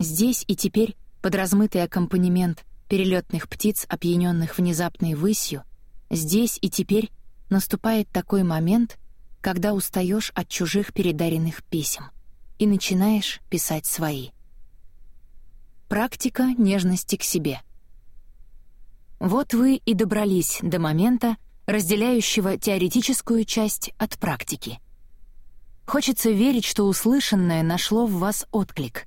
Здесь и теперь, под размытый аккомпанемент перелетных птиц, опьяненных внезапной высью, здесь и теперь наступает такой момент, когда устаешь от чужих передаренных писем и начинаешь писать свои. Практика нежности к себе. Вот вы и добрались до момента, разделяющего теоретическую часть от практики. Хочется верить, что услышанное нашло в вас отклик,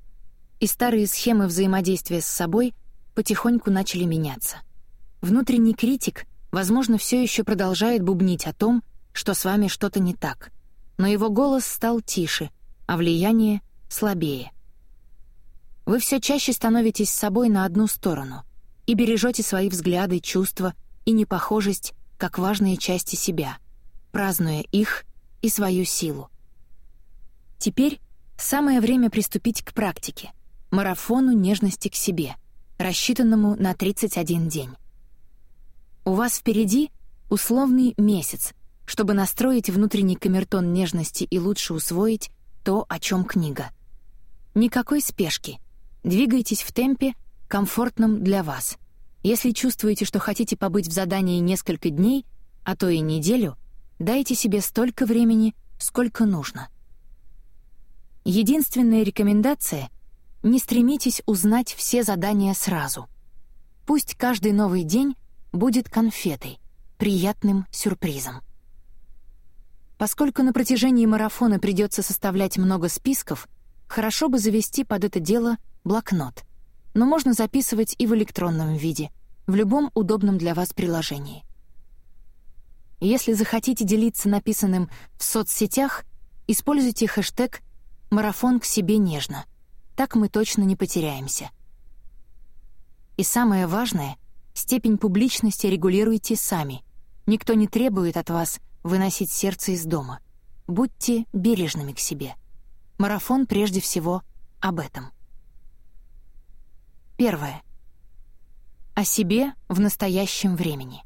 и старые схемы взаимодействия с собой потихоньку начали меняться. Внутренний критик, возможно, все еще продолжает бубнить о том, что с вами что-то не так, но его голос стал тише, а влияние — слабее. Вы все чаще становитесь собой на одну сторону и бережете свои взгляды, чувства и непохожесть как важные части себя, празднуя их и свою силу. Теперь самое время приступить к практике, марафону нежности к себе, рассчитанному на 31 день. У вас впереди условный месяц, чтобы настроить внутренний камертон нежности и лучше усвоить то, о чем книга. Никакой спешки. Двигайтесь в темпе, комфортном для вас — если чувствуете, что хотите побыть в задании несколько дней, а то и неделю, дайте себе столько времени, сколько нужно. Единственная рекомендация — не стремитесь узнать все задания сразу. Пусть каждый новый день будет конфетой, приятным сюрпризом. Поскольку на протяжении марафона придется составлять много списков, хорошо бы завести под это дело блокнот — но можно записывать и в электронном виде, в любом удобном для вас приложении. Если захотите делиться написанным в соцсетях, используйте хэштег «Марафон к себе нежно». Так мы точно не потеряемся. И самое важное — степень публичности регулируйте сами. Никто не требует от вас выносить сердце из дома. Будьте бережными к себе. Марафон прежде всего об этом. Первое. О себе в настоящем времени.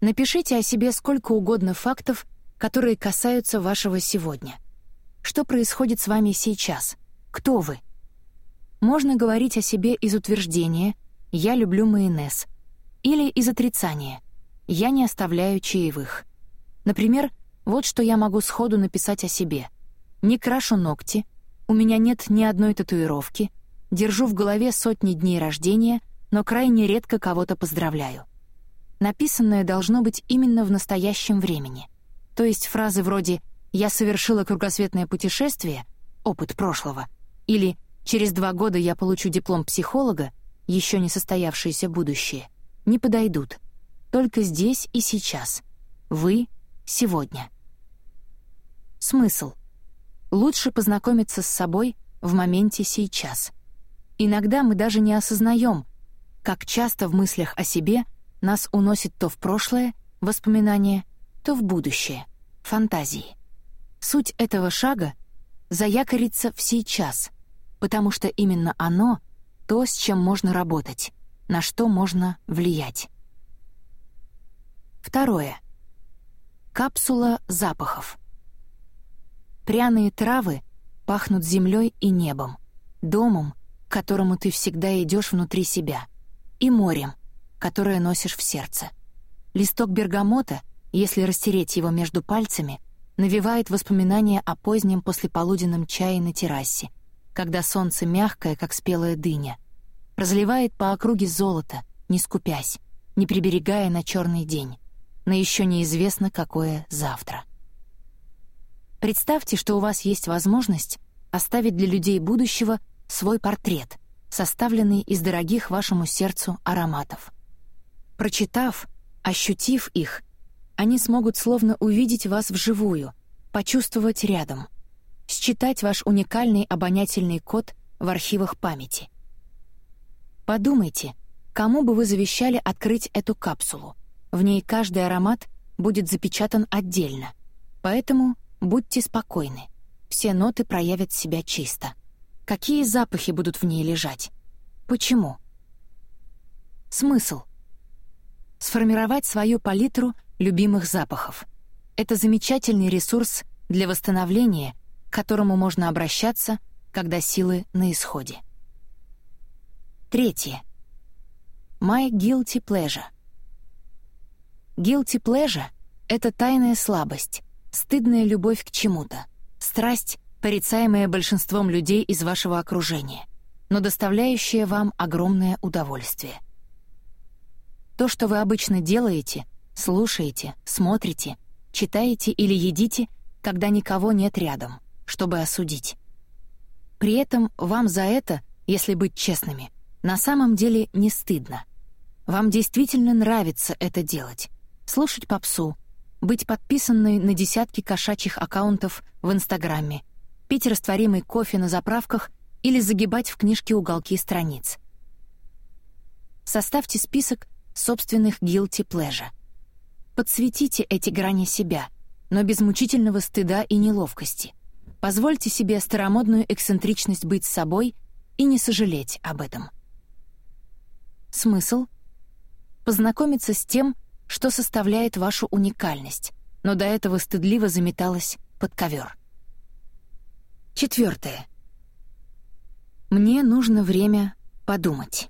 Напишите о себе сколько угодно фактов, которые касаются вашего сегодня. Что происходит с вами сейчас? Кто вы? Можно говорить о себе из утверждения «я люблю майонез» или из отрицания «я не оставляю чаевых». Например, вот что я могу сходу написать о себе. «Не крашу ногти», «у меня нет ни одной татуировки», Держу в голове сотни дней рождения, но крайне редко кого-то поздравляю. Написанное должно быть именно в настоящем времени. То есть фразы вроде «я совершила кругосветное путешествие», «опыт прошлого» или «через два года я получу диплом психолога», еще не состоявшееся будущее, не подойдут. Только здесь и сейчас. Вы — сегодня. Смысл. Лучше познакомиться с собой в моменте сейчас. Иногда мы даже не осознаем, как часто в мыслях о себе нас уносит то в прошлое, воспоминания, то в будущее, фантазии. Суть этого шага — заякориться в сейчас, потому что именно оно — то, с чем можно работать, на что можно влиять. Второе. Капсула запахов. Пряные травы пахнут землей и небом, домом — к которому ты всегда идешь внутри себя, и морем, которое носишь в сердце. Листок бергамота, если растереть его между пальцами, навевает воспоминания о позднем послеполуденном чае на террасе, когда солнце мягкое, как спелая дыня, разливает по округе золото, не скупясь, не приберегая на черный день, на еще неизвестно какое завтра. Представьте, что у вас есть возможность оставить для людей будущего свой портрет, составленный из дорогих вашему сердцу ароматов. Прочитав, ощутив их, они смогут словно увидеть вас вживую, почувствовать рядом, считать ваш уникальный обонятельный код в архивах памяти. Подумайте, кому бы вы завещали открыть эту капсулу. В ней каждый аромат будет запечатан отдельно, поэтому будьте спокойны, все ноты проявят себя чисто. Какие запахи будут в ней лежать? Почему? Смысл. Сформировать свою палитру любимых запахов. Это замечательный ресурс для восстановления, которому можно обращаться, когда силы на исходе. Третье. My guilty pleasure. Guilty pleasure — это тайная слабость, стыдная любовь к чему-то, страсть, порицаемая большинством людей из вашего окружения, но доставляющая вам огромное удовольствие. То, что вы обычно делаете, слушаете, смотрите, читаете или едите, когда никого нет рядом, чтобы осудить. При этом вам за это, если быть честными, на самом деле не стыдно. Вам действительно нравится это делать. Слушать попсу, быть подписанной на десятки кошачьих аккаунтов в Инстаграме, пить растворимый кофе на заправках или загибать в книжке уголки страниц. Составьте список собственных guilty pleasure. Подсветите эти грани себя, но без мучительного стыда и неловкости. Позвольте себе старомодную эксцентричность быть собой и не сожалеть об этом. Смысл — познакомиться с тем, что составляет вашу уникальность, но до этого стыдливо заметалась под ковер. Четвертое. Мне нужно время подумать.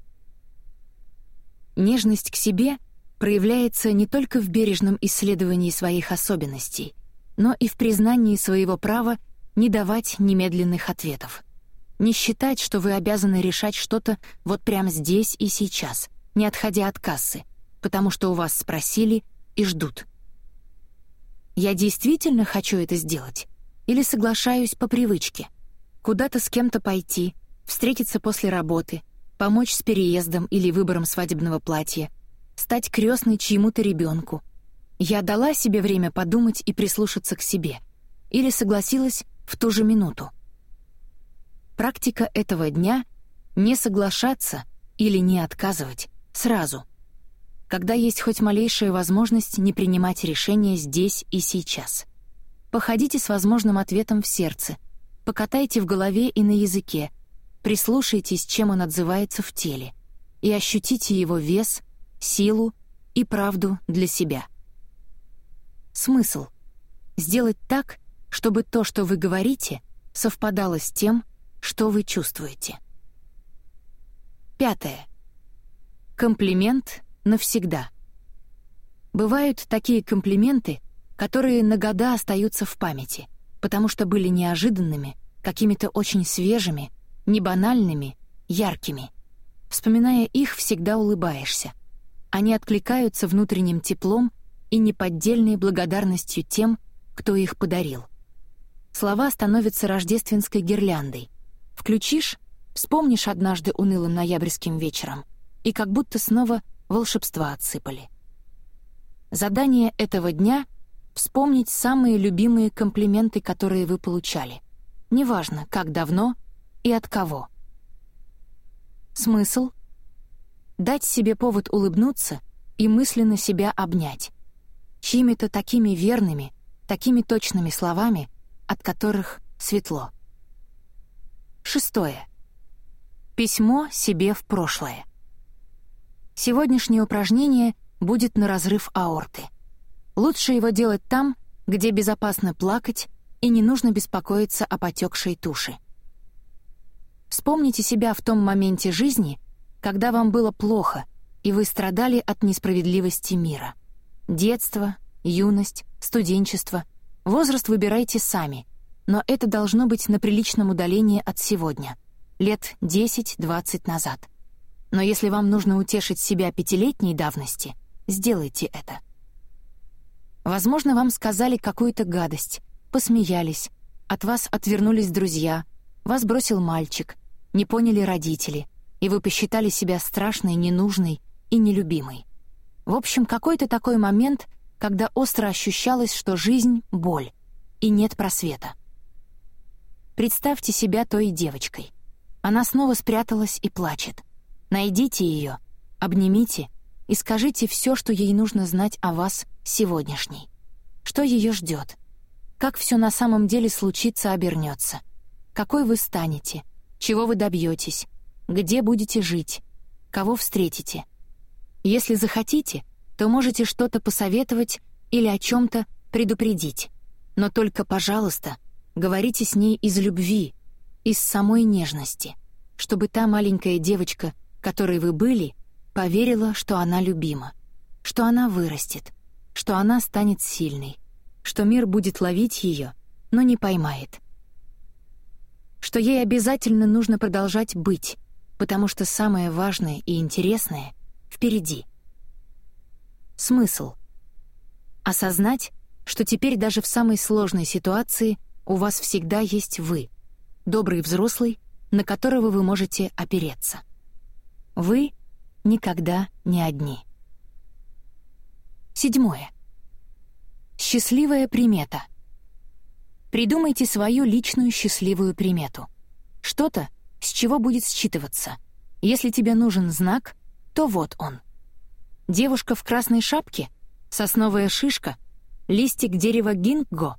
Нежность к себе проявляется не только в бережном исследовании своих особенностей, но и в признании своего права не давать немедленных ответов. Не считать, что вы обязаны решать что-то вот прямо здесь и сейчас, не отходя от кассы, потому что у вас спросили и ждут. Я действительно хочу это сделать? Или соглашаюсь по привычке? Куда-то с кем-то пойти, встретиться после работы, помочь с переездом или выбором свадебного платья, стать крестной чьему-то ребенку. Я дала себе время подумать и прислушаться к себе. Или согласилась в ту же минуту. Практика этого дня — не соглашаться или не отказывать сразу, когда есть хоть малейшая возможность не принимать решения здесь и сейчас. Походите с возможным ответом в сердце, покатайте в голове и на языке, прислушайтесь, чем он отзывается в теле, и ощутите его вес, силу и правду для себя. Смысл — сделать так, чтобы то, что вы говорите, совпадало с тем, что вы чувствуете. Пятое. Комплимент навсегда. Бывают такие комплименты, которые на года остаются в памяти, потому что были неожиданными, какими-то очень свежими, не банальными, яркими. Вспоминая их, всегда улыбаешься. Они откликаются внутренним теплом и неподдельной благодарностью тем, кто их подарил. Слова становятся рождественской гирляндой. Включишь, вспомнишь однажды унылым ноябрьским вечером, и как будто снова волшебства отсыпали. Задание этого дня — вспомнить самые любимые комплименты, которые вы получали. Неважно, как давно и от кого. Смысл — дать себе повод улыбнуться и мысленно себя обнять. Чьими-то такими верными, такими точными словами — от которых светло. Шестое. Письмо себе в прошлое. Сегодняшнее упражнение будет на разрыв аорты. Лучше его делать там, где безопасно плакать и не нужно беспокоиться о потекшей туше. Вспомните себя в том моменте жизни, когда вам было плохо, и вы страдали от несправедливости мира. Детство, юность, студенчество — Возраст выбирайте сами, но это должно быть на приличном удалении от сегодня, лет 10-20 назад. Но если вам нужно утешить себя пятилетней давности, сделайте это. Возможно, вам сказали какую-то гадость, посмеялись, от вас отвернулись друзья, вас бросил мальчик, не поняли родители, и вы посчитали себя страшной, ненужной и нелюбимой. В общем, какой-то такой момент, когда остро ощущалось, что жизнь — боль, и нет просвета. Представьте себя той девочкой. Она снова спряталась и плачет. Найдите ее, обнимите и скажите все, что ей нужно знать о вас сегодняшней. Что ее ждет? Как все на самом деле случится, обернется? Какой вы станете? Чего вы добьетесь? Где будете жить? Кого встретите? Если захотите — то можете что-то посоветовать или о чем-то предупредить. Но только, пожалуйста, говорите с ней из любви из самой нежности, чтобы та маленькая девочка, которой вы были, поверила, что она любима, что она вырастет, что она станет сильной, что мир будет ловить ее, но не поймает. Что ей обязательно нужно продолжать быть, потому что самое важное и интересное впереди. Смысл. Осознать, что теперь даже в самой сложной ситуации у вас всегда есть вы, добрый взрослый, на которого вы можете опереться. Вы никогда не одни. Седьмое. Счастливая примета. Придумайте свою личную счастливую примету. Что-то, с чего будет считываться. Если тебе нужен знак, то вот он. Девушка в красной шапке, сосновая шишка, листик дерева гингго.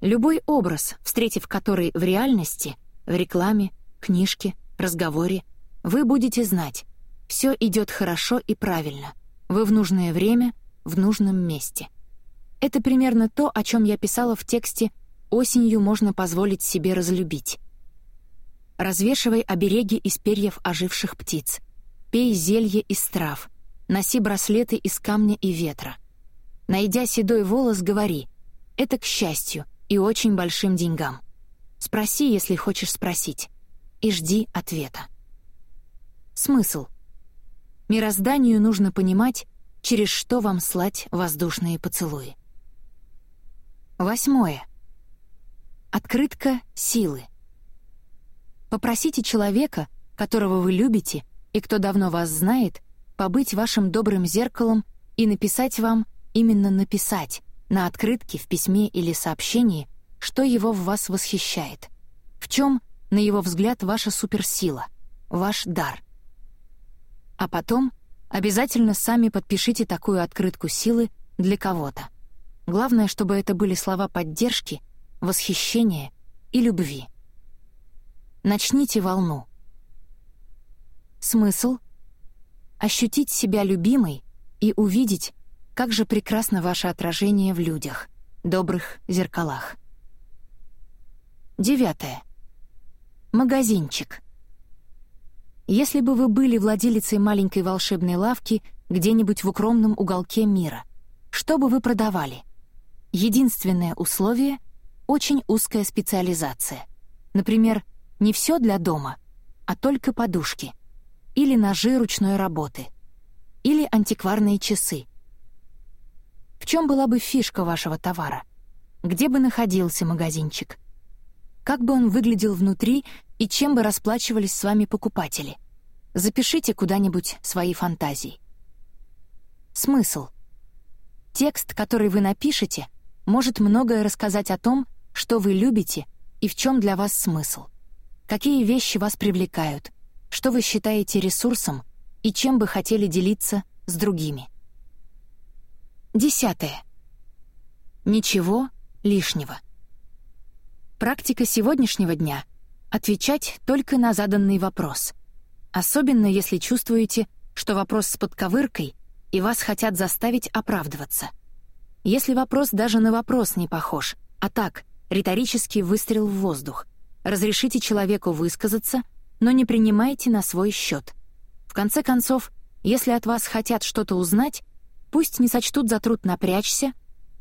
Любой образ, встретив который в реальности, в рекламе, книжке, разговоре, вы будете знать, все идет хорошо и правильно, вы в нужное время — в нужном месте. Это примерно то, о чем я писала в тексте «Осенью можно позволить себе разлюбить». Развешивай обереги из перьев оживших птиц. Пей зелье из трав. Носи браслеты из камня и ветра. Найдя седой волос, говори «Это к счастью и очень большим деньгам». Спроси, если хочешь спросить, и жди ответа. Смысл. Мирозданию нужно понимать, через что вам слать воздушные поцелуи. Восьмое. Открытка силы. Попросите человека, которого вы любите и кто давно вас знает, побыть вашим добрым зеркалом и написать вам, именно написать, на открытке, в письме или сообщении, что его в вас восхищает, в чем, на его взгляд, ваша суперсила, ваш дар. А потом Обязательно сами подпишите такую открытку силы для кого-то. Главное, чтобы это были слова поддержки, восхищения и любви. Начните волну. Смысл — ощутить себя любимой и увидеть, как же прекрасно ваше отражение в людях, добрых зеркалах. Девятое. Магазинчик — если бы вы были владелицей маленькой волшебной лавки где-нибудь в укромном уголке мира, что бы вы продавали? Единственное условие — очень узкая специализация. Например, не все для дома, а только подушки. Или ножи ручной работы. Или антикварные часы. В чем была бы фишка вашего товара? Где бы находился магазинчик? Как бы он выглядел внутри и чем бы расплачивались с вами покупатели? Запишите куда-нибудь свои фантазии. Смысл. Текст, который вы напишете, может многое рассказать о том, что вы любите и в чем для вас смысл. Какие вещи вас привлекают, что вы считаете ресурсом и чем бы хотели делиться с другими. Десятое. Ничего лишнего. Практика сегодняшнего дня — отвечать только на заданный вопрос. Особенно если чувствуете, что вопрос с подковыркой, и вас хотят заставить оправдываться. Если вопрос даже на вопрос не похож, а так, риторический выстрел в воздух, разрешите человеку высказаться, но не принимайте на свой счет. В конце концов, если от вас хотят что-то узнать, пусть не сочтут за труд напрячься,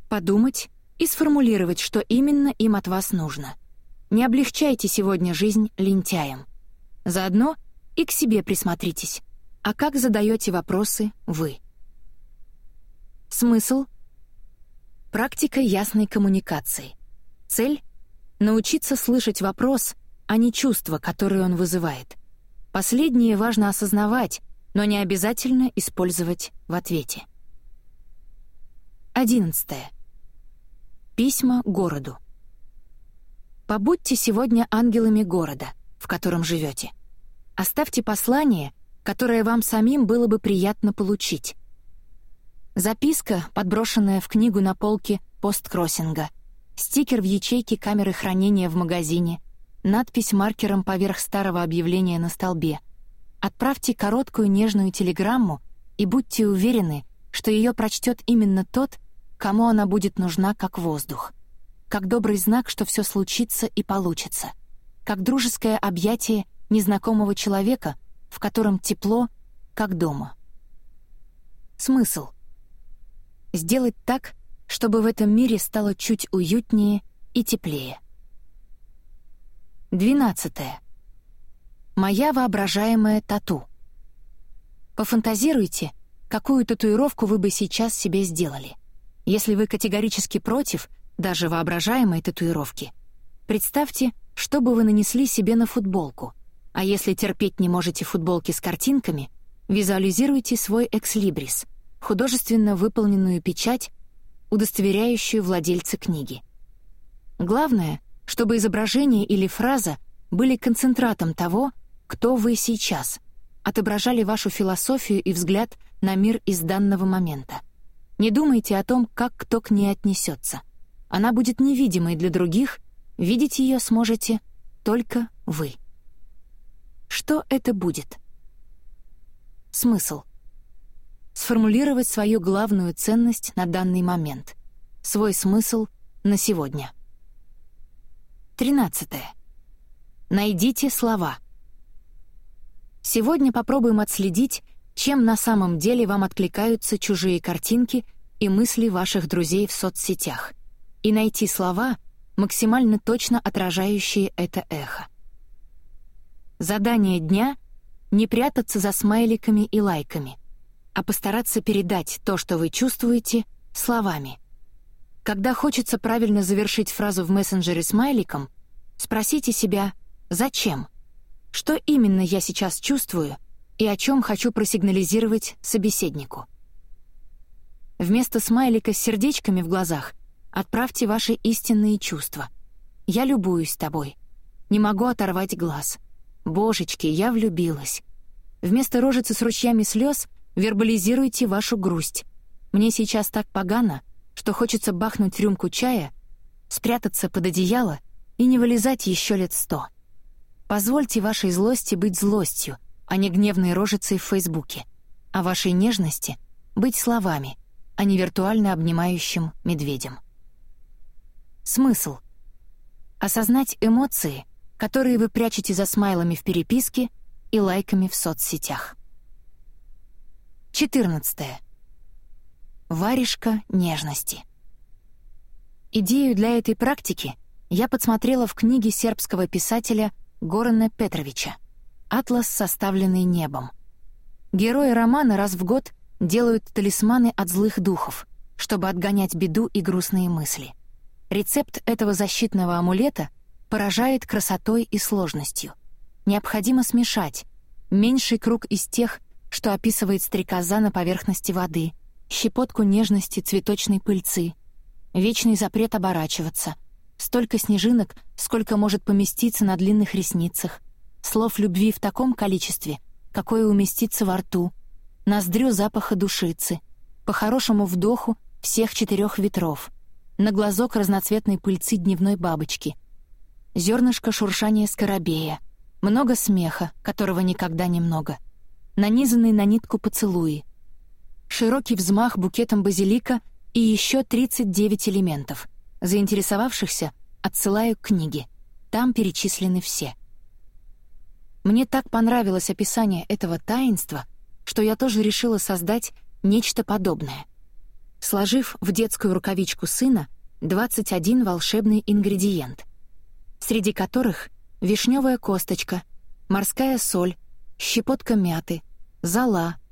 подумать и сформулировать, что именно им от вас нужно. Не облегчайте сегодня жизнь лентяем. Заодно и к себе присмотритесь. А как задаете вопросы вы? Смысл? Практика ясной коммуникации. Цель — научиться слышать вопрос, а не чувства, которые он вызывает. Последнее важно осознавать, но не обязательно использовать в ответе. Одиннадцатое. Письма городу. Побудьте сегодня ангелами города, в котором живете. Оставьте послание, которое вам самим было бы приятно получить. Записка, подброшенная в книгу на полке посткроссинга, стикер в ячейке камеры хранения в магазине, надпись маркером поверх старого объявления на столбе. Отправьте короткую нежную телеграмму и будьте уверены, что ее прочтет именно тот, кому она будет нужна как воздух. Как добрый знак, что все случится и получится. как дружеское объятие незнакомого человека, в котором тепло, как дома. Смысл. Сделать так, чтобы в этом мире стало чуть уютнее и теплее. 12. Моя воображаемая тату. Пофантазируйте, какую татуировку вы бы сейчас себе сделали. Если вы категорически против даже воображаемой татуировки, представьте, что бы вы нанесли себе на футболку. А если терпеть не можете футболки с картинками, визуализируйте свой экслибрис, художественно выполненную печать, удостоверяющую владельца книги. Главное, чтобы изображение или фраза были концентратом того, кто вы сейчас, отображали вашу философию и взгляд на мир из данного момента. Не думайте о том, как кто к ней отнесется. Она будет невидимой для других, видеть ее сможете только вы. Что это будет? Смысл. Сформулировать свою главную ценность на данный момент, свой смысл на сегодня. 13. Найдите слова. Сегодня попробуем отследить, чем на самом деле вам откликаются чужие картинки и мысли ваших друзей в соцсетях, и найти слова, максимально точно отражающие это эхо. Задание дня — не прятаться за смайликами и лайками, а постараться передать то, что вы чувствуете, словами — когда хочется правильно завершить фразу в мессенджере смайликом, спросите себя «Зачем?», что именно я сейчас чувствую и о чем хочу просигнализировать собеседнику. Вместо смайлика с сердечками в глазах отправьте ваши истинные чувства. «Я любуюсь тобой. Не могу оторвать глаз. Божечки, я влюбилась». Вместо рожицы с ручьями слез вербализируйте вашу грусть. «Мне сейчас так погано», что хочется бахнуть рюмку чая, спрятаться под одеяло и не вылезать еще лет сто. Позвольте вашей злости быть злостью, а не гневной рожицей в Фейсбуке, а вашей нежности — быть словами, а не виртуально обнимающим медведем. Смысл. Осознать эмоции, которые вы прячете за смайлами в переписке и лайками в соцсетях. 14. Варежка нежности. Идею для этой практики я подсмотрела в книге сербского писателя Горана Петровича «Атлас, составленный небом». Герои романа раз в год делают талисманы от злых духов, чтобы отгонять беду и грустные мысли. Рецепт этого защитного амулета поражает красотой и сложностью. Необходимо смешать меньший круг из тех, что описывает стрекоза на поверхности воды — щепотку нежности цветочной пыльцы, вечный запрет оборачиваться, столько снежинок, сколько может поместиться на длинных ресницах, слов любви в таком количестве, какое уместится во рту, ноздрю запаха душицы, по хорошему вдоху всех четырех ветров, на глазок разноцветной пыльцы дневной бабочки, зернышко шуршания скоробея, много смеха, которого никогда немного, нанизанный на нитку поцелуи, широкий взмах букетом базилика и еще 39 элементов. Заинтересовавшихся отсылаю к книге. Там перечислены все. Мне так понравилось описание этого таинства, что я тоже решила создать нечто подобное. Сложив в детскую рукавичку сына 21 волшебный ингредиент, среди которых вишневая косточка, морская соль, щепотка мяты, зола —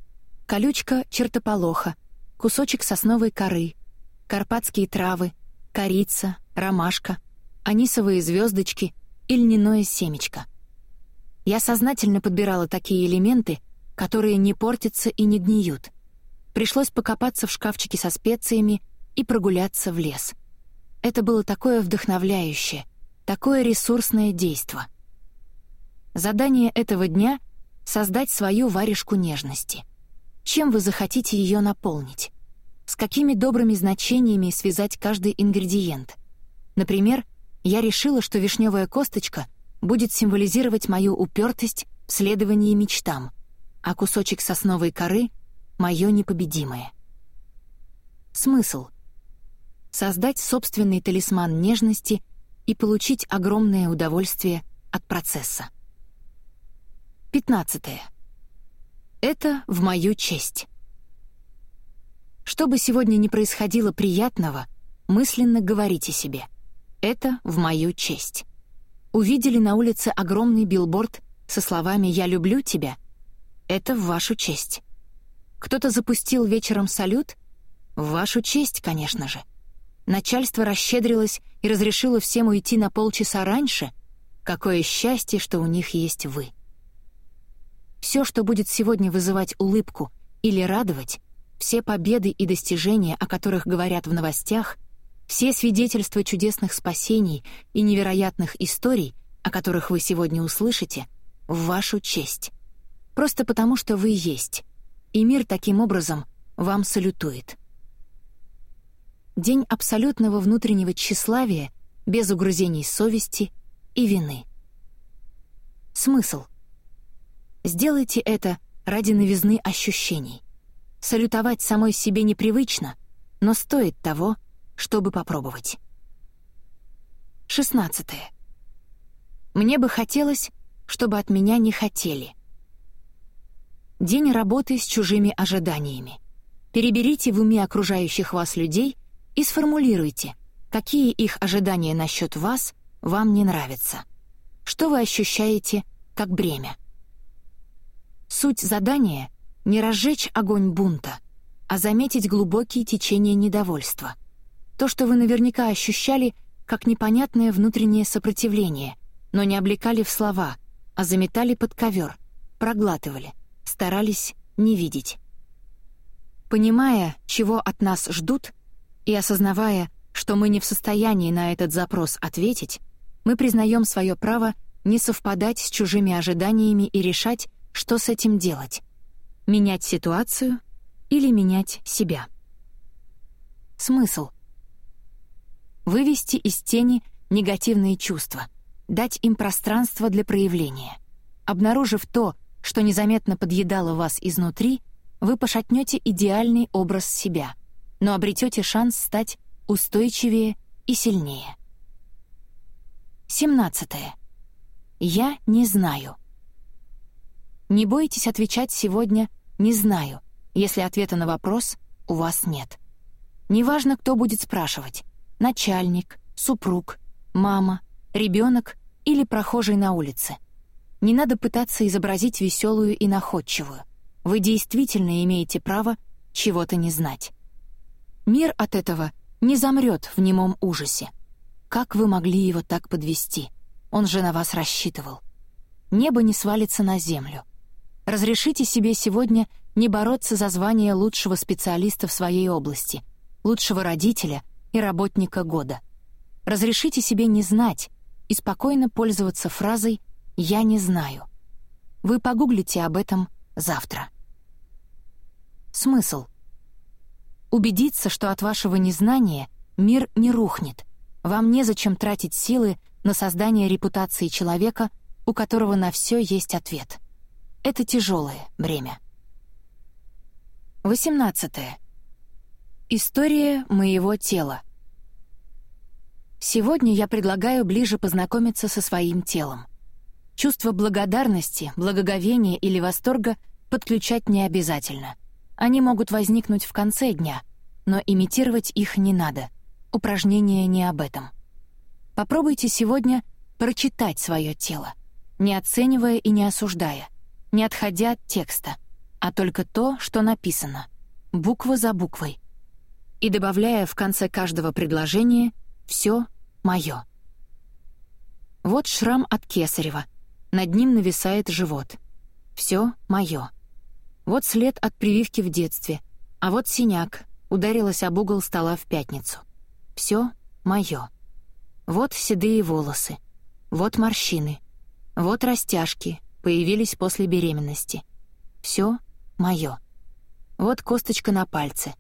колючка чертополоха, кусочек сосновой коры, карпатские травы, корица, ромашка, анисовые звездочки и льняное семечко. Я сознательно подбирала такие элементы, которые не портятся и не гниют. Пришлось покопаться в шкафчике со специями и прогуляться в лес. Это было такое вдохновляющее, такое ресурсное действо. Задание этого дня — создать свою варежку нежности — чем вы захотите ее наполнить? С какими добрыми значениями связать каждый ингредиент? Например, я решила, что вишневая косточка будет символизировать мою упертость в следовании мечтам, а кусочек сосновой коры — мое непобедимое. Смысл — создать собственный талисман нежности и получить огромное удовольствие от процесса. 15. Это в мою честь. Что бы сегодня ни происходило приятного, мысленно говорите себе «это в мою честь». Увидели на улице огромный билборд со словами «Я люблю тебя» — это в вашу честь. Кто-то запустил вечером салют — в вашу честь, конечно же. Начальство расщедрилось и разрешило всем уйти на полчаса раньше. Какое счастье, что у них есть вы. Все, что будет сегодня вызывать улыбку или радовать, все победы и достижения, о которых говорят в новостях, все свидетельства чудесных спасений и невероятных историй, о которых вы сегодня услышите, в вашу честь. Просто потому, что вы есть. И мир таким образом вам салютует. День абсолютного внутреннего тщеславия без угрызений совести и вины. Смысл. Сделайте это ради новизны ощущений. Салютовать самой себе непривычно, но стоит того, чтобы попробовать. 16. Мне бы хотелось, чтобы от меня не хотели. День работы с чужими ожиданиями. Переберите в уме окружающих вас людей и сформулируйте, какие их ожидания насчет вас вам не нравятся. Что вы ощущаете как бремя? Суть задания — не разжечь огонь бунта, а заметить глубокие течения недовольства. То, что вы наверняка ощущали как непонятное внутреннее сопротивление, но не облекали в слова, а заметали под ковер, проглатывали, старались не видеть. Понимая, чего от нас ждут — и осознавая, что мы не в состоянии на этот запрос ответить, мы признаем свое право не совпадать с чужими ожиданиями и решать, что с этим делать. Менять ситуацию или менять себя. Смысл. Вывести из тени негативные чувства, дать им пространство для проявления. Обнаружив то, что незаметно подъедало вас изнутри, вы пошатнете идеальный образ себя — но обретете шанс стать устойчивее и сильнее. 17. Я не знаю. Не бойтесь отвечать сегодня «не знаю», если ответа на вопрос у вас нет. Неважно, кто будет спрашивать — начальник, супруг, мама, ребенок или прохожий на улице. Не надо пытаться изобразить веселую и находчивую. Вы действительно имеете право чего-то не знать. Мир от этого не замрет в немом ужасе. Как вы могли его так подвести? Он же на вас рассчитывал. Небо не свалится на землю. Разрешите себе сегодня не бороться за звание лучшего специалиста в своей области, лучшего родителя и работника года. Разрешите себе не знать и спокойно пользоваться фразой «я не знаю». Вы погуглите об этом завтра. Смысл — убедиться, что от вашего незнания мир не рухнет. Вам незачем тратить силы на создание репутации человека, у которого на все есть ответ. Это тяжелое бремя. 18. История моего тела. Сегодня я предлагаю ближе познакомиться со своим телом. Чувство благодарности, благоговения или восторга подключать не обязательно — они могут возникнуть в конце дня, но имитировать их не надо. Упражнение не об этом. Попробуйте сегодня прочитать свое тело, не оценивая и не осуждая, не отходя от текста, а только то, что написано, буква за буквой, и добавляя в конце каждого предложения «все мое». Вот шрам от Кесарева. Над ним нависает живот. «Все мое». Вот след от прививки в детстве, а вот синяк, ударилась об угол стола в пятницу. Все моё. Вот седые волосы, вот морщины, вот растяжки, появились после беременности. Все моё. Вот косточка на пальце,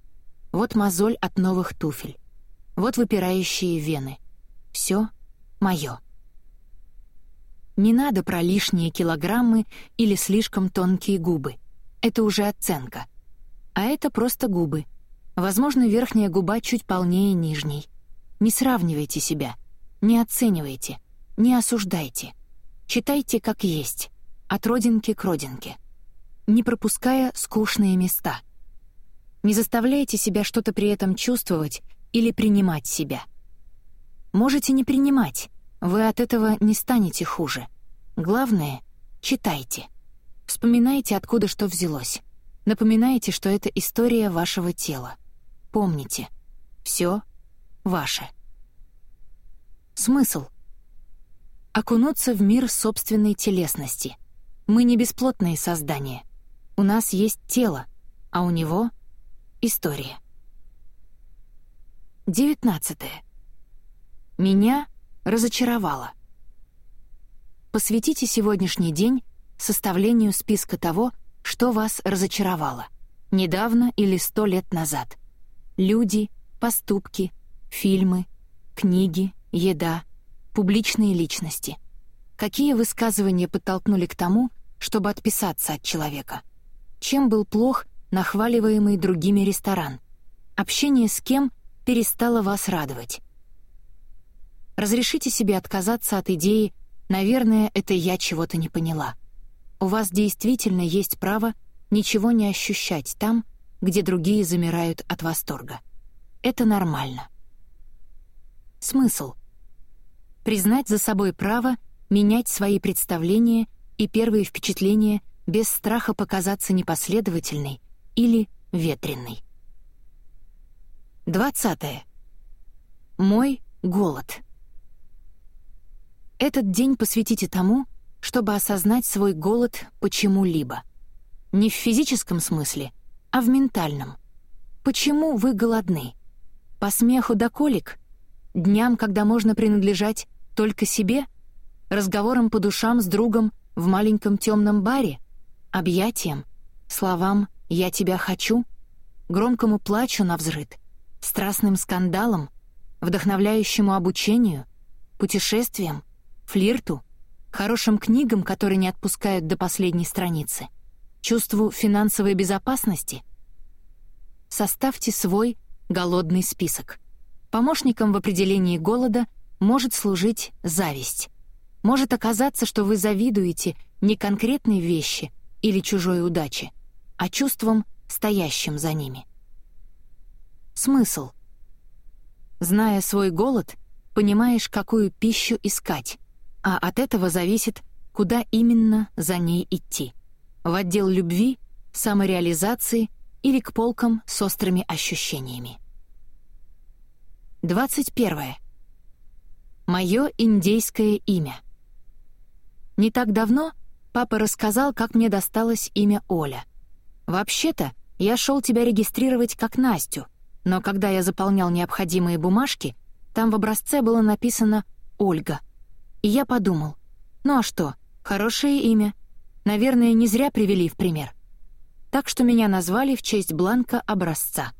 вот мозоль от новых туфель, вот выпирающие вены. Все моё. Не надо про лишние килограммы или слишком тонкие губы — это уже оценка. А это просто губы. Возможно, верхняя губа чуть полнее нижней. Не сравнивайте себя, не оценивайте, не осуждайте. Читайте как есть, от родинки к родинке, не пропуская скучные места. Не заставляйте себя что-то при этом чувствовать или принимать себя. Можете не принимать, вы от этого не станете хуже. Главное — читайте. Вспоминайте, откуда что взялось. Напоминайте, что это история вашего тела. Помните, все ваше. Смысл. Окунуться в мир собственной телесности. Мы не бесплотные создания. У нас есть тело, а у него — история. 19. Меня разочаровало. Посвятите сегодняшний день составлению списка того, что вас разочаровало, недавно или сто лет назад. Люди, поступки, фильмы, книги, еда, публичные личности. Какие высказывания подтолкнули к тому, чтобы отписаться от человека? Чем был плох нахваливаемый другими ресторан? Общение с кем перестало вас радовать? Разрешите себе отказаться от идеи «наверное, это я чего-то не поняла». У вас действительно есть право ничего не ощущать там, где другие замирают от восторга. Это нормально. Смысл. Признать за собой право менять свои представления и первые впечатления без страха показаться непоследовательной или ветренной. 20. Мой голод. Этот день посвятите тому, чтобы осознать свой голод почему-либо. Не в физическом смысле, а в ментальном. Почему вы голодны? По смеху до колик? Дням, когда можно принадлежать только себе? Разговором по душам с другом в маленьком темном баре? Объятиям? Словам «я тебя хочу»? Громкому плачу на взрыд? Страстным скандалом? Вдохновляющему обучению? Путешествиям? флирту, хорошим книгам, которые не отпускают до последней страницы, чувству финансовой безопасности? Составьте свой голодный список. Помощником в определении голода может служить зависть. Может оказаться, что вы завидуете не конкретной вещи или чужой удаче, а чувством, стоящим за ними. Смысл. Зная свой голод, понимаешь, какую пищу искать, а от этого зависит, куда именно за ней идти. В отдел любви, самореализации или к полкам с острыми ощущениями. 21. Моё индейское имя. Не так давно папа рассказал, как мне досталось имя Оля. Вообще-то, я шел тебя регистрировать как Настю, но когда я заполнял необходимые бумажки, там в образце было написано «Ольга». И я подумал, ну а что, хорошее имя. Наверное, не зря привели в пример. Так что меня назвали в честь бланка образца.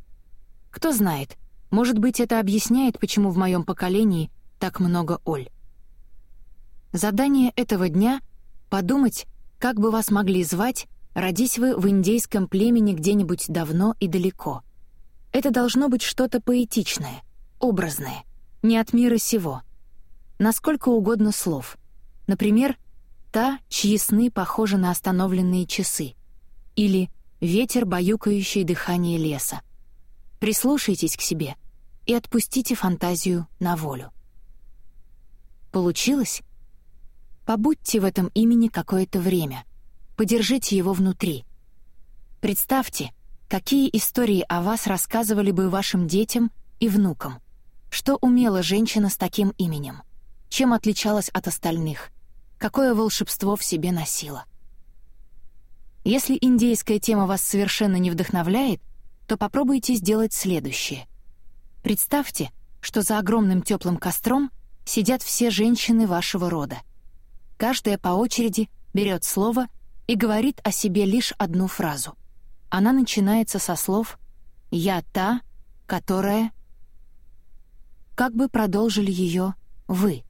Кто знает, может быть, это объясняет, почему в моем поколении так много Оль. Задание этого дня — подумать, как бы вас могли звать, родись вы в индейском племени где-нибудь давно и далеко. Это должно быть что-то поэтичное, образное, не от мира сего — насколько угодно слов. Например, «та, чьи сны похожи на остановленные часы» или «ветер, баюкающий дыхание леса». Прислушайтесь к себе и отпустите фантазию на волю. Получилось? Побудьте в этом имени какое-то время, подержите его внутри. Представьте, какие истории о вас рассказывали бы вашим детям и внукам. Что умела женщина с таким именем? чем отличалась от остальных, какое волшебство в себе носила. Если индейская тема вас совершенно не вдохновляет, то попробуйте сделать следующее. Представьте, что за огромным теплым костром сидят все женщины вашего рода. Каждая по очереди берет слово и говорит о себе лишь одну фразу. Она начинается со слов «Я та, которая...» Как бы продолжили ее «вы».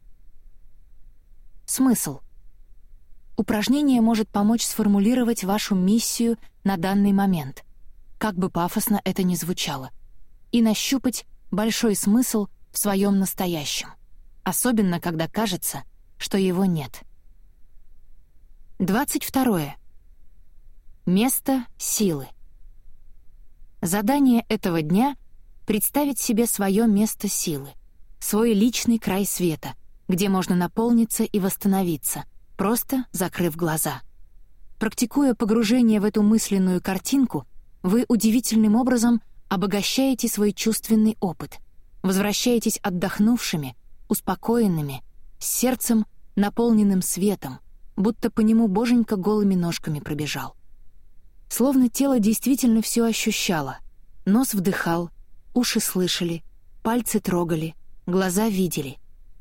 Смысл. Упражнение может помочь сформулировать вашу миссию на данный момент, как бы пафосно это ни звучало, и нащупать большой смысл в своем настоящем, особенно когда кажется, что его нет. 22. Место силы. Задание этого дня — представить себе свое место силы, свой личный край света, где можно наполниться и восстановиться, просто закрыв глаза. Практикуя погружение в эту мысленную картинку, вы удивительным образом обогащаете свой чувственный опыт, возвращаетесь отдохнувшими, успокоенными, с сердцем, наполненным светом, будто по нему боженька голыми ножками пробежал. Словно тело действительно все ощущало. Нос вдыхал, уши слышали, пальцы трогали, глаза видели.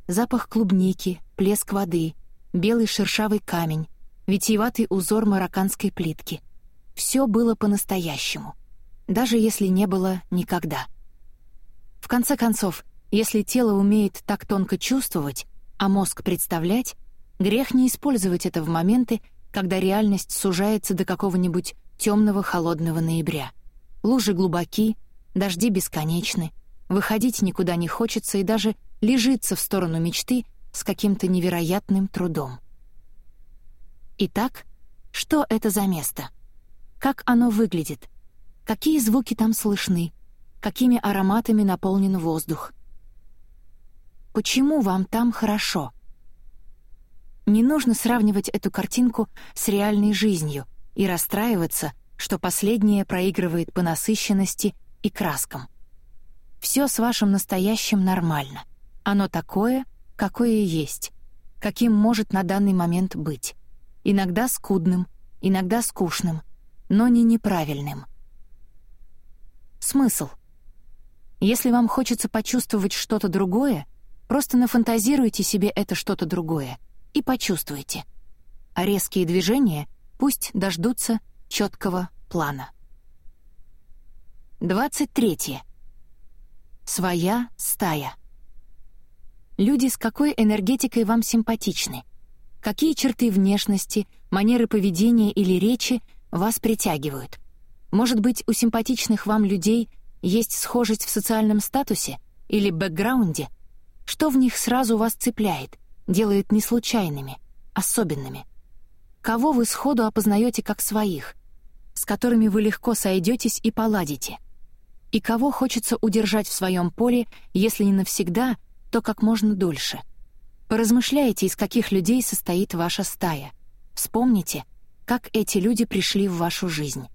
Запах клубники, плеск воды, белый шершавый камень, витиеватый узор марокканской плитки. Все было по-настоящему, даже если не было никогда. В конце концов, если тело умеет так тонко чувствовать, а мозг представлять, Грех не использовать это в моменты, когда реальность сужается до какого-нибудь темного холодного ноября. Лужи глубоки, дожди бесконечны, выходить никуда не хочется и даже лежится в сторону мечты с каким-то невероятным трудом. Итак, что это за место? Как оно выглядит? Какие звуки там слышны? Какими ароматами наполнен воздух? Почему вам там хорошо? Не нужно сравнивать эту картинку с реальной жизнью и расстраиваться, что последняя проигрывает по насыщенности и краскам. Все с вашим настоящим нормально. Оно такое, какое есть, каким может на данный момент быть. Иногда скудным, иногда скучным, но не неправильным. Смысл. Если вам хочется почувствовать что-то другое, просто нафантазируйте себе это что-то другое — и почувствуйте. А резкие движения пусть дождутся четкого плана. 23. Своя стая. Люди с какой энергетикой вам симпатичны? Какие черты внешности, манеры поведения или речи вас притягивают? Может быть, у симпатичных вам людей есть схожесть в социальном статусе или бэкграунде? Что в них сразу вас цепляет? Делает не случайными, особенными. Кого вы сходу опознаете как своих, с которыми вы легко сойдетесь и поладите, и кого хочется удержать в своем поле, если не навсегда, то как можно дольше. Поразмышляйте, из каких людей состоит ваша стая. Вспомните, как эти люди пришли в вашу жизнь.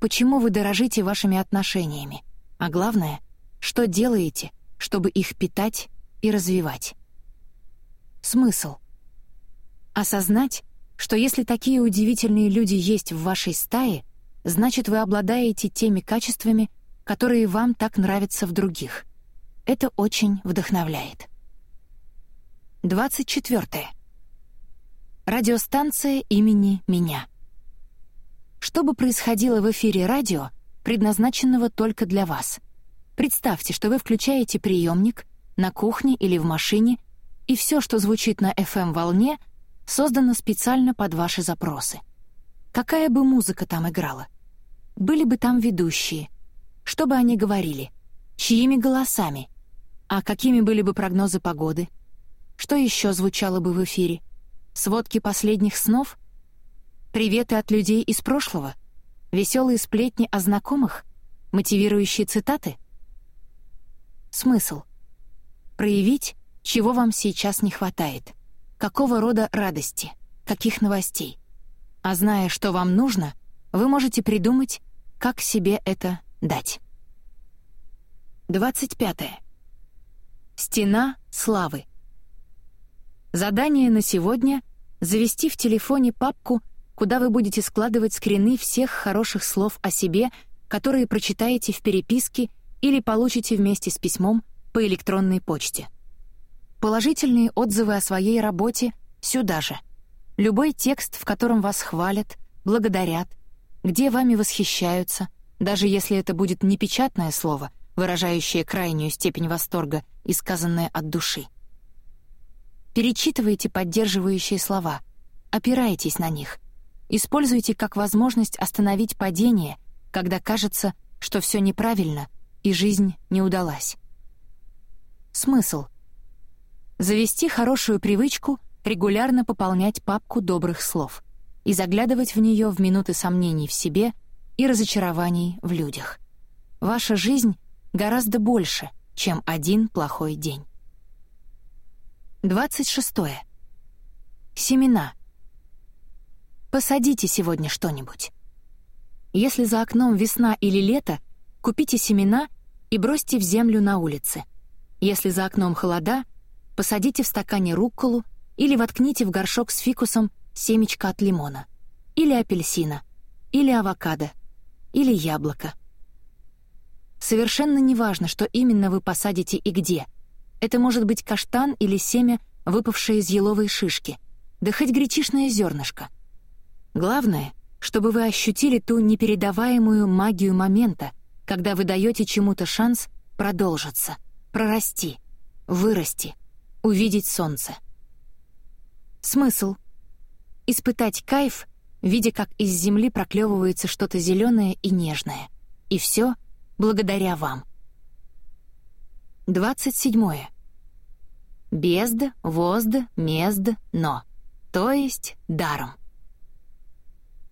Почему вы дорожите вашими отношениями? А главное, что делаете, чтобы их питать и развивать? Смысл. Осознать, что если такие удивительные люди есть в вашей стае, значит, вы обладаете теми качествами, которые вам так нравятся в других. Это очень вдохновляет. 24. Радиостанция имени меня. Что бы происходило в эфире радио, предназначенного только для вас? Представьте, что вы включаете приемник на кухне или в машине и все, что звучит на FM-волне, создано специально под ваши запросы. Какая бы музыка там играла? Были бы там ведущие? Что бы они говорили? Чьими голосами? А какими были бы прогнозы погоды? Что еще звучало бы в эфире? Сводки последних снов? Приветы от людей из прошлого? Веселые сплетни о знакомых? Мотивирующие цитаты? Смысл. Проявить чего вам сейчас не хватает? Какого рода радости? Каких новостей? А зная, что вам нужно, вы можете придумать, как себе это дать. 25. Стена славы. Задание на сегодня — завести в телефоне папку, куда вы будете складывать скрины всех хороших слов о себе, которые прочитаете в переписке или получите вместе с письмом по электронной почте. Положительные отзывы о своей работе сюда же. Любой текст, в котором вас хвалят, благодарят, где вами восхищаются, даже если это будет не печатное слово, выражающее крайнюю степень восторга и сказанное от души. Перечитывайте поддерживающие слова, опирайтесь на них, используйте как возможность остановить падение, когда кажется, что все неправильно и жизнь не удалась. Смысл — Завести хорошую привычку регулярно пополнять папку добрых слов. и заглядывать в нее в минуты сомнений в себе и разочарований в людях. Ваша жизнь гораздо больше, чем один плохой день. 26. Семена. Посадите сегодня что-нибудь. Если за окном весна или лето, купите семена и бросьте в землю на улице. Если за окном холода, посадите в стакане рукколу или воткните в горшок с фикусом семечко от лимона, или апельсина, или авокадо, или яблоко. Совершенно неважно, что именно вы посадите и где. Это может быть каштан или семя, выпавшее из еловой шишки, да хоть гречишное зернышко. Главное, чтобы вы ощутили ту непередаваемую магию момента, когда вы даете чему-то шанс продолжиться, прорасти, вырасти, увидеть солнце. Смысл — испытать кайф, видя, как из земли проклевывается что-то зеленое и нежное. И все благодаря вам. 27. Безд, возд, мезд, но. То есть даром.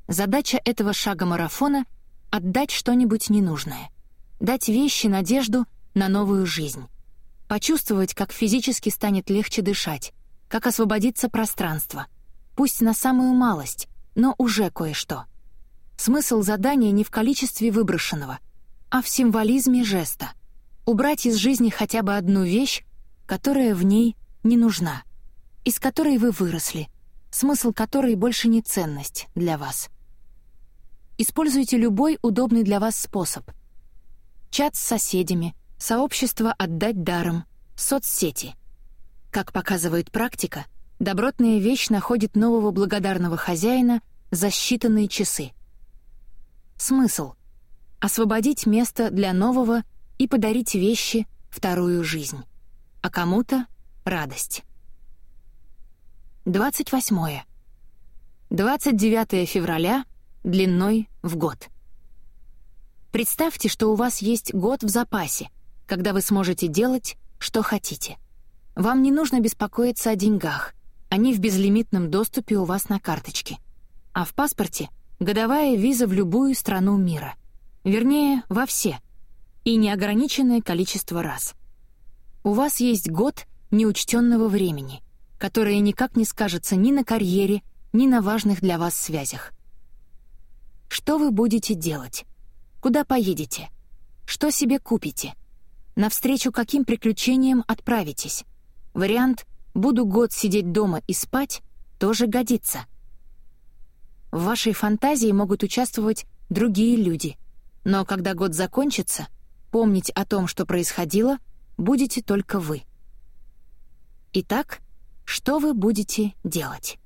Задача этого шага марафона — отдать что-нибудь ненужное. Дать вещи надежду на новую жизнь. Почувствовать, как физически станет легче дышать, как освободится пространство. Пусть на самую малость, но уже кое-что. Смысл задания не в количестве выброшенного, а в символизме жеста. Убрать из жизни хотя бы одну вещь, которая в ней не нужна, из которой вы выросли, смысл которой больше не ценность для вас. Используйте любой удобный для вас способ. Чат с соседями, сообщество «Отдать даром», соцсети. Как показывает практика, добротная вещь находит нового благодарного хозяина за считанные часы. Смысл — освободить место для нового и подарить вещи вторую жизнь. А кому-то — радость. 28. 29 февраля — длиной в год. Представьте, что у вас есть год в запасе, когда вы сможете делать, что хотите. Вам не нужно беспокоиться о деньгах, они в безлимитном доступе у вас на карточке. А в паспорте — годовая виза в любую страну мира. Вернее, во все. И неограниченное количество раз. У вас есть год неучтенного времени, которое никак не скажется ни на карьере, ни на важных для вас связях. Что вы будете делать? Куда поедете? Что себе купите? Навстречу каким приключениям отправитесь? Вариант «буду год сидеть дома и спать» тоже годится. В вашей фантазии могут участвовать другие люди, но когда год закончится, помнить о том, что происходило, будете только вы. Итак, что вы будете делать?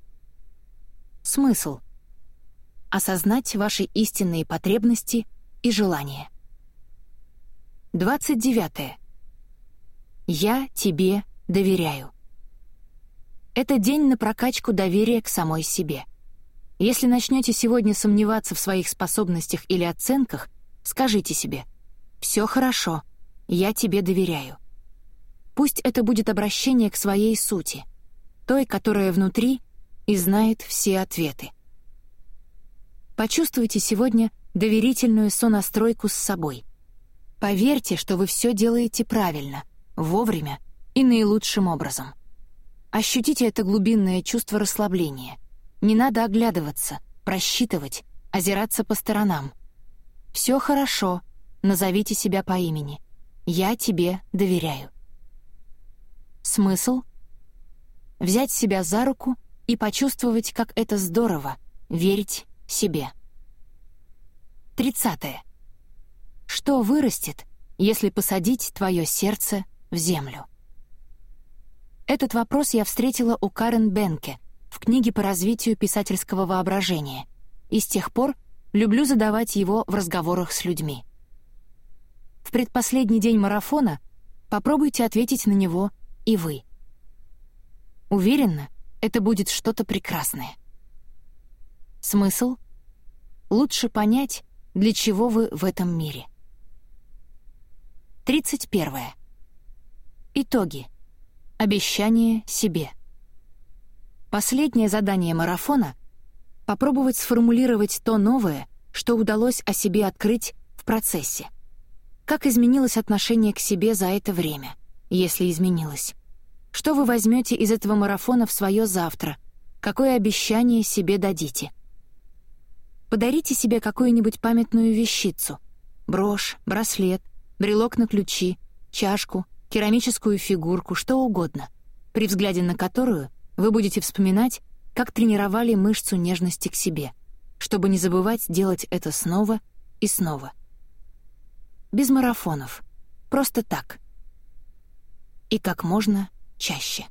Смысл — осознать ваши истинные потребности и желания. 29. Я тебе доверяю. Это день на прокачку доверия к самой себе. Если начнете сегодня сомневаться в своих способностях или оценках, скажите себе «Все хорошо, я тебе доверяю». Пусть это будет обращение к своей сути, той, которая внутри и знает все ответы. Почувствуйте сегодня доверительную сонастройку с собой. Поверьте, что вы все делаете правильно, вовремя и наилучшим образом. Ощутите это глубинное чувство расслабления. Не надо оглядываться, просчитывать, озираться по сторонам. Все хорошо, назовите себя по имени. Я тебе доверяю. Смысл — взять себя за руку и почувствовать, как это здорово — верить себе. 30. Что вырастет, если посадить твое сердце в землю? Этот вопрос я встретила у Карен Бенке в книге по развитию писательского воображения, и с тех пор люблю задавать его в разговорах с людьми. В предпоследний день марафона попробуйте ответить на него и вы. Уверена, это будет что-то прекрасное. Смысл — лучше понять, для чего вы в этом мире. 31. Итоги. Обещание себе. Последнее задание марафона Попробовать сформулировать то новое, что удалось о себе открыть в процессе. Как изменилось отношение к себе за это время, если изменилось? Что вы возьмете из этого марафона в свое завтра? Какое обещание себе дадите? Подарите себе какую-нибудь памятную вещицу. Брошь, браслет, брелок на ключи, чашку, керамическую фигурку, что угодно, при взгляде на которую вы будете вспоминать, как тренировали мышцу нежности к себе, чтобы не забывать делать это снова и снова. Без марафонов. Просто так. И как можно чаще.